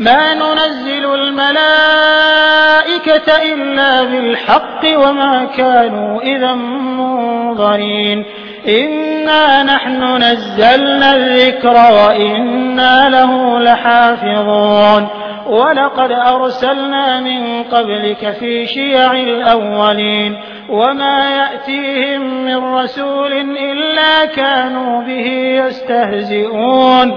ما ننزل الملائكة إلا بالحق وما كانوا إذا منظرين. إنا نحن نزلنا الذكر وإنا له لحافظون. ولقد أرسلنا من قبلك في شيع الأولين. وما يأتيهم من رسول إلا كانوا به يستهزئون.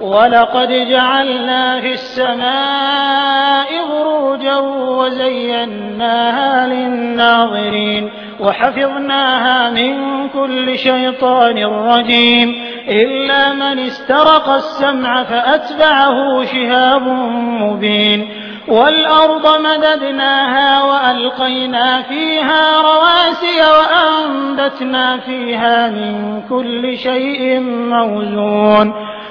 ولقد جعلنا في السماء بروجا وزيناها للناظرين وحفظناها من كل شيطان رجيم. إلا من استرق السمع فأتبعه شهاب مبين. والأرض مددناها وألقينا فيها رواسي وأنبتنا فيها من كل شيء موزون.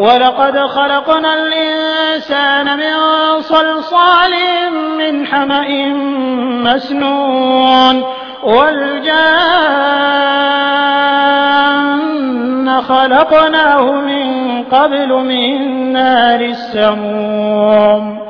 ولقد خلقنا الإنسان من صلصال من حمأ مسنون والجان خلقناه من قبل من نار السموم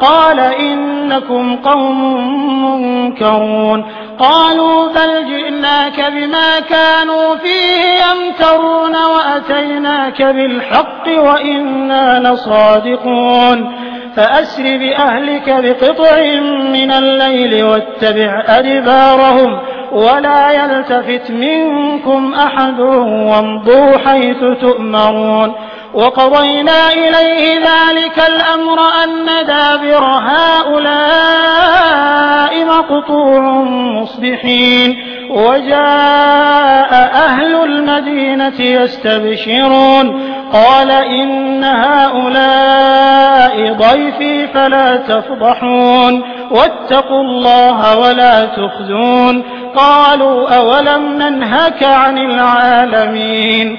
قال إنكم قوم منكرون قالوا بل جئناك بما كانوا فيه يمترون وأتيناك بالحق وإنا لصادقون فأسر بأهلك بقطع من الليل واتبع أدبارهم ولا يلتفت منكم أحد وامضوا حيث تؤمرون وقضينا إليه ذلك الأمر أن دابر هؤلاء مقطوع مصبحين وجاء أهل المدينة يستبشرون. قال إن هؤلاء ضيفي فلا تفضحون واتقوا الله ولا تخزون. قالوا أولم ننهك عن العالمين؟